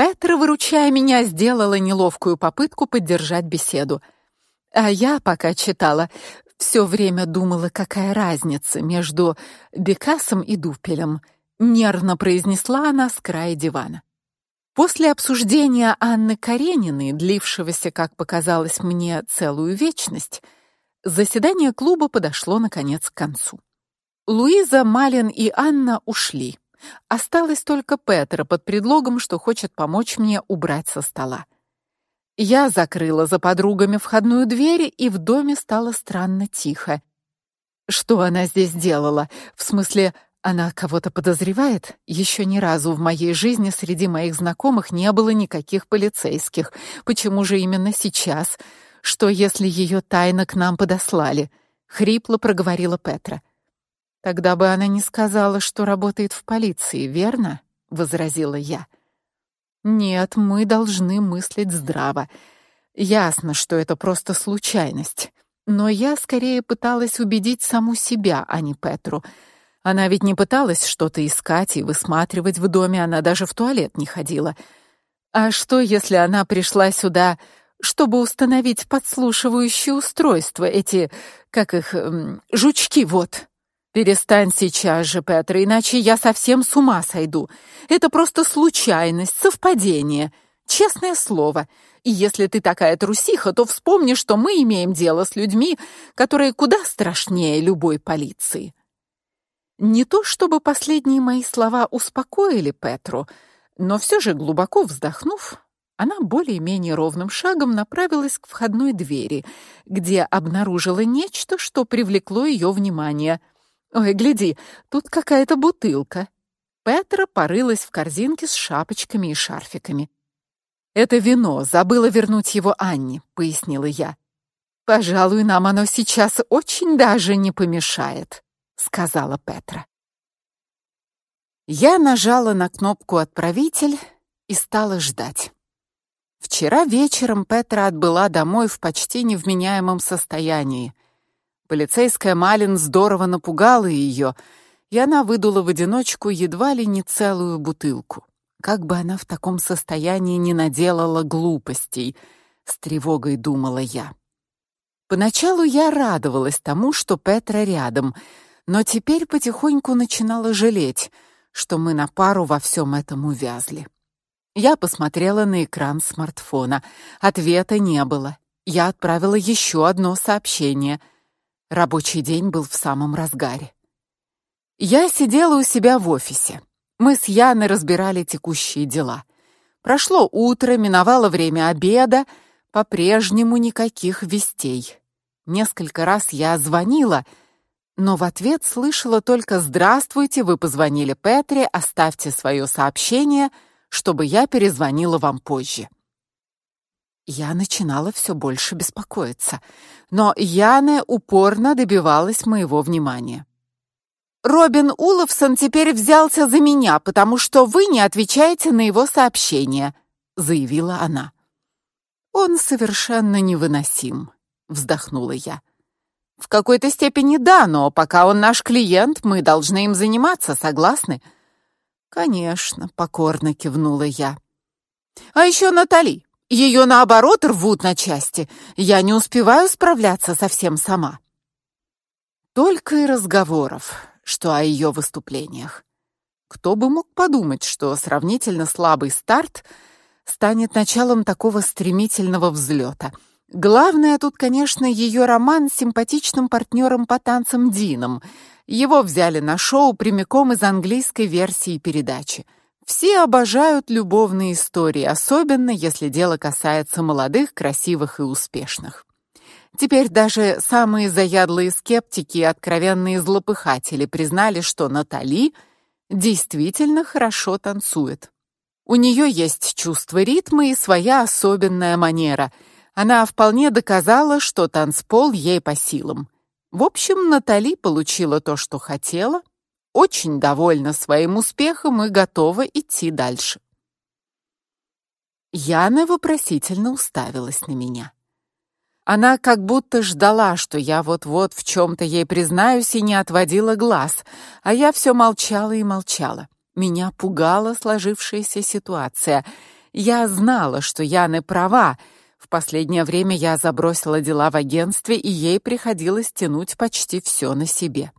Петра, выручая меня, сделала неловкую попытку поддержать беседу. А я, пока читала, все время думала, какая разница между Бекасом и Дупелем, нервно произнесла она с края дивана. После обсуждения Анны Карениной, длившегося, как показалось мне, целую вечность, заседание клуба подошло наконец к концу. Луиза, Малин и Анна ушли. Осталось только Петра под предлогом, что хочет помочь мне убрать со стола. Я закрыла за подругами входную дверь, и в доме стало странно тихо. Что она здесь делала? В смысле, она кого-то подозревает? Еще ни разу в моей жизни среди моих знакомых не было никаких полицейских. Почему же именно сейчас? Что если ее тайно к нам подослали? хрипло проговорила Петра. Тогда бы она не сказала, что работает в полиции, верно? возразила я. Нет, мы должны мыслить здраво. Ясно, что это просто случайность, но я скорее пыталась убедить саму себя, а не Петру. Она ведь не пыталась что-то искать и высматривать в доме, она даже в туалет не ходила. А что, если она пришла сюда чтобы установить подслушивающие устройства, эти, как их, жучки вот. Перестань сейчас же, Петр, иначе я совсем с ума сойду. Это просто случайность, совпадение, честное слово. И если ты такая трусиха, то вспомни, что мы имеем дело с людьми, которые куда страшнее любой полиции. Не то чтобы последние мои слова успокоили Петру, но все же глубоко вздохнув, она более-менее ровным шагом направилась к входной двери, где обнаружила нечто, что привлекло ее внимание. Ой, гляди, тут какая-то бутылка. Петра порылась в корзинке с шапочками и шарфиками. Это вино, забыла вернуть его Анне, пояснила я. Пожалуй, нам оно сейчас очень даже не помешает, сказала Петра. Я нажала на кнопку отправитель и стала ждать. Вчера вечером Петра отбыла домой в почти невменяемом состоянии. Полицейская Малин здорово напугала ее, и она выдула в одиночку едва ли не целую бутылку. Как бы она в таком состоянии не наделала глупостей, с тревогой думала я. Поначалу я радовалась тому, что Петра рядом, но теперь потихоньку начинала жалеть, что мы на пару во всем этом увязли. Я посмотрела на экран смартфона. Ответа не было. Я отправила еще одно сообщение. Рабочий день был в самом разгаре. Я сидела у себя в офисе. Мы с Яной разбирали текущие дела. Прошло утро, миновало время обеда, по-прежнему никаких вестей. Несколько раз я звонила, но в ответ слышала только «Здравствуйте, вы позвонили Петре, оставьте свое сообщение», чтобы я перезвонила вам позже. Я начинала все больше беспокоиться, но Яна упорно добивалась моего внимания. Робин Уловсон теперь взялся за меня, потому что вы не отвечаете на его сообщения, заявила она. Он совершенно невыносим, вздохнула я. В какой-то степени да, но пока он наш клиент, мы должны им заниматься, согласны? Конечно, покорно кивнула я. А еще Натали. Ее наоборот рвут на части. Я не успеваю справляться совсем сама. Только и разговоров, что о ее выступлениях. Кто бы мог подумать, что сравнительно слабый старт станет началом такого стремительного взлета. Главное тут, конечно, ее роман с симпатичным партнером по танцам Дином — его взяли на шоу прямиком из английской версии передачи. Все обожают любовные истории, особенно если дело касается молодых, красивых и успешных. Теперь даже самые заядлые скептики и откровенные злопыхатели признали, что Натали действительно хорошо танцует. У нее есть чувство ритма и своя особенная манера. Она вполне доказала, что танцпол ей по силам. В общем, Натали получила то, что хотела, очень довольна своим успехом и готова идти дальше. Яна вопросительно уставилась на меня. Она как будто ждала, что я вот-вот в чем то ей признаюсь и не отводила глаз, а я все молчала и молчала. Меня пугала сложившаяся ситуация. Я знала, что Яна права, в последнее время я забросила дела в агентстве, и ей приходилось тянуть почти все на себе.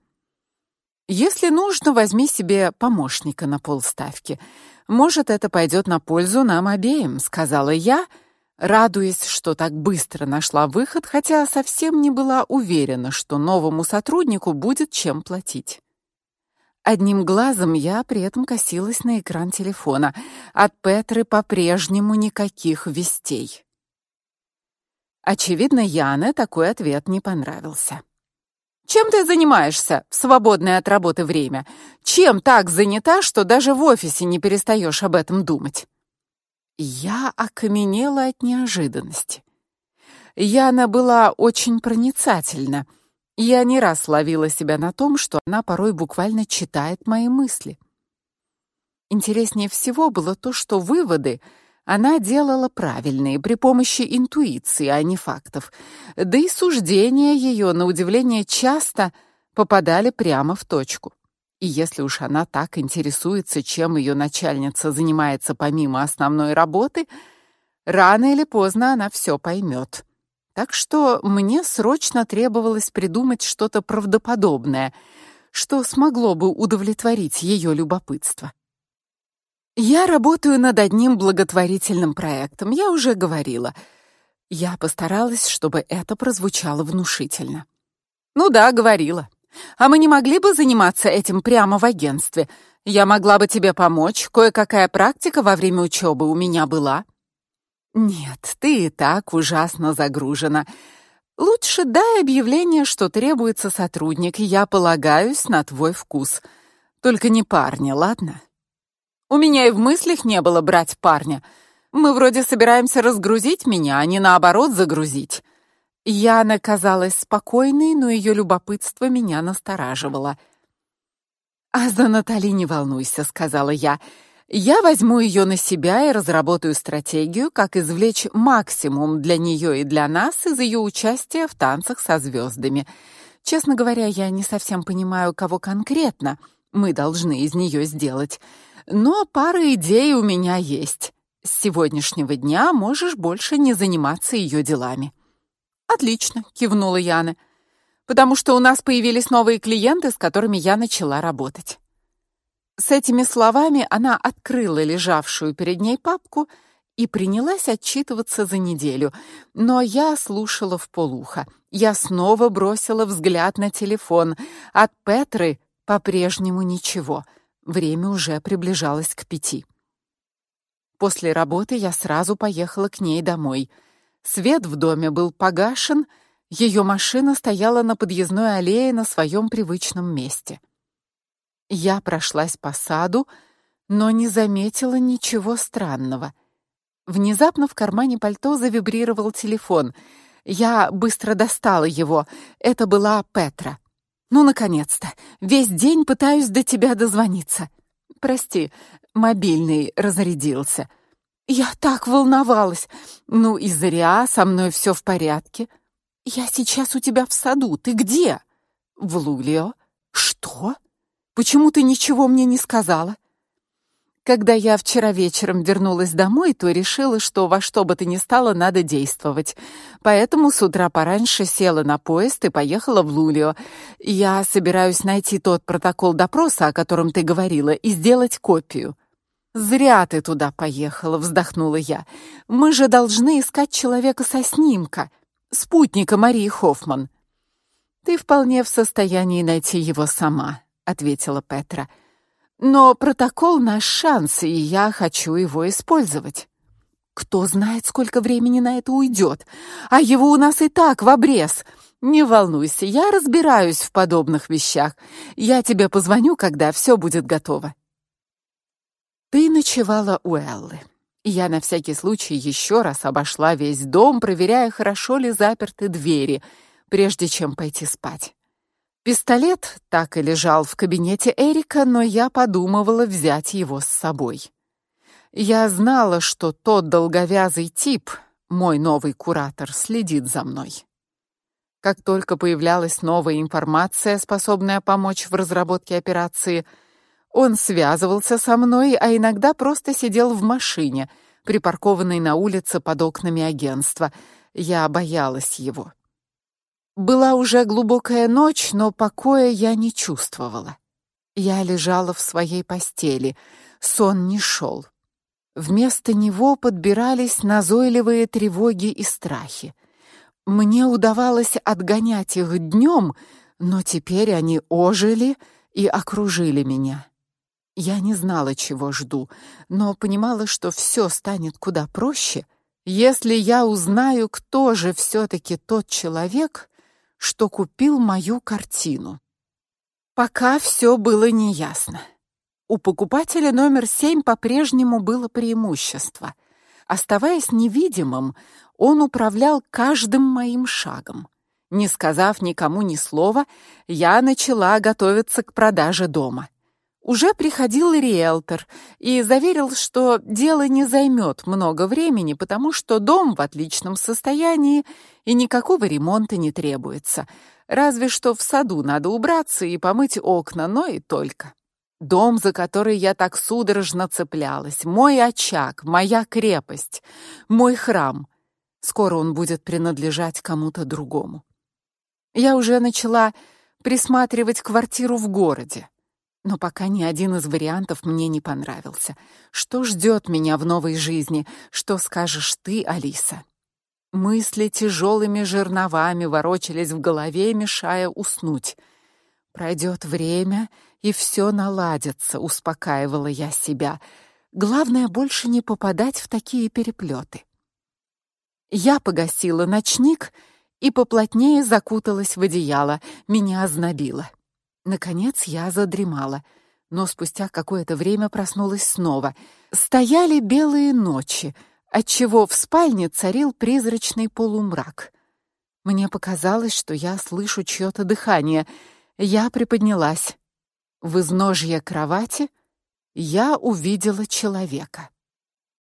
Если нужно, возьми себе помощника на полставки. Может, это пойдет на пользу нам обеим, сказала я, радуясь, что так быстро нашла выход, хотя совсем не была уверена, что новому сотруднику будет чем платить. Одним глазом я при этом косилась на экран телефона. От Петры по-прежнему никаких вестей. Очевидно, Яне такой ответ не понравился. Чем ты занимаешься в свободное от работы время? Чем так занята, что даже в офисе не перестаешь об этом думать? Я окаменела от неожиданности. Яна была очень проницательна. Я не раз ловила себя на том, что она порой буквально читает мои мысли. Интереснее всего было то, что выводы она делала правильные при помощи интуиции, а не фактов. Да и суждения ее, на удивление, часто попадали прямо в точку. И если уж она так интересуется, чем ее начальница занимается помимо основной работы, Рано или поздно она все поймет. Так что мне срочно требовалось придумать что-то правдоподобное, что смогло бы удовлетворить ее любопытство. Я работаю над одним благотворительным проектом, я уже говорила. Я постаралась, чтобы это прозвучало внушительно. Ну да, говорила. А мы не могли бы заниматься этим прямо в агентстве? Я могла бы тебе помочь. Кое-какая практика во время учебы у меня была. Нет, ты и так ужасно загружена. Лучше дай объявление, что требуется сотрудник, я полагаюсь на твой вкус. Только не парня, ладно? У меня и в мыслях не было брать парня. Мы вроде собираемся разгрузить меня, а не наоборот загрузить. Яна казалась спокойной, но ее любопытство меня настораживало. «А за Натали не волнуйся», — сказала я. «Я возьму ее на себя и разработаю стратегию, как извлечь максимум для нее и для нас из ее участия в танцах со звездами. Честно говоря, я не совсем понимаю, кого конкретно мы должны из нее сделать, но пара идей у меня есть. С сегодняшнего дня можешь больше не заниматься ее делами». Отлично, кивнула Яна. Потому что у нас появились новые клиенты, с которыми я начала работать. С этими словами она открыла лежавшую перед ней папку и принялась отчитываться за неделю. Но я слушала вполуха. Я снова бросила взгляд на телефон. От Петры по-прежнему ничего. Время уже приближалось к пяти. После работы я сразу поехала к ней домой. Свет в доме был погашен, ее машина стояла на подъездной аллее на своем привычном месте. Я прошлась по саду, но не заметила ничего странного. Внезапно в кармане пальто завибрировал телефон. Я быстро достала его. Это была Петра. Ну наконец-то. Весь день пытаюсь до тебя дозвониться. Прости, мобильный разрядился. Я так волновалась. Ну и зря, со мной все в порядке. Я сейчас у тебя в саду. Ты где? В Лулио. Что? Почему ты ничего мне не сказала? Когда я вчера вечером вернулась домой, то решила, что во что бы то ни стало надо действовать. Поэтому с утра пораньше села на поезд и поехала в Лулио. Я собираюсь найти тот протокол допроса, о котором ты говорила, и сделать копию. Зря ты туда поехала, вздохнула я. Мы же должны искать человека со снимка, спутника Марии Хоффман. Ты вполне в состоянии найти его сама, ответила Петра. Но протокол наш шанс, и я хочу его использовать. Кто знает, сколько времени на это уйдет, а его у нас и так в обрез. Не волнуйся, я разбираюсь в подобных вещах. Я тебе позвоню, когда все будет готово. Ты ночевала у Эллы. Я на всякий случай еще раз обошла весь дом, проверяя, хорошо ли заперты двери, прежде чем пойти спать. Пистолет так и лежал в кабинете Эрика, но я подумывала взять его с собой. Я знала, что тот долговязый тип, мой новый куратор, следит за мной. Как только появлялась новая информация, способная помочь в разработке операции, он связывался со мной, а иногда просто сидел в машине, припаркованной на улице под окнами агентства. Я боялась его. Была уже глубокая ночь, но покоя я не чувствовала. Я лежала в своей постели, сон не шел. Вместо него подбирались назойливые тревоги и страхи. Мне удавалось отгонять их днем, но теперь они ожили и окружили меня. Я не знала, чего жду, но понимала, что все станет куда проще, если я узнаю, кто же все таки тот человек, что купил мою картину. Пока все было неясно. У покупателя номер семь по-прежнему было преимущество. Оставаясь невидимым, он управлял каждым моим шагом. Не сказав никому ни слова, я начала готовиться к продаже дома. Уже приходил риэлтор и заверил, что дело не займет много времени, потому что дом в отличном состоянии и никакого ремонта не требуется. Разве что в саду надо убраться и помыть окна, но и только. Дом, за который я так судорожно цеплялась, мой очаг, моя крепость, мой храм. Скоро он будет принадлежать кому-то другому. Я уже начала присматривать квартиру в городе. Но пока ни один из вариантов мне не понравился. Что ждет меня в новой жизни? Что скажешь ты, Алиса? Мысли тяжелыми жерновами ворочались в голове, мешая уснуть. Пройдет время, и все наладится, успокаивала я себя. Главное больше не попадать в такие переплеты. Я погасила ночник и поплотнее закуталась в одеяло. Меня ознобило. Наконец я задремала, но спустя какое-то время проснулась снова. Стояли белые ночи, отчего в спальне царил призрачный полумрак. Мне показалось, что я слышу чьё то дыхание. Я приподнялась. В изножье кровати я увидела человека.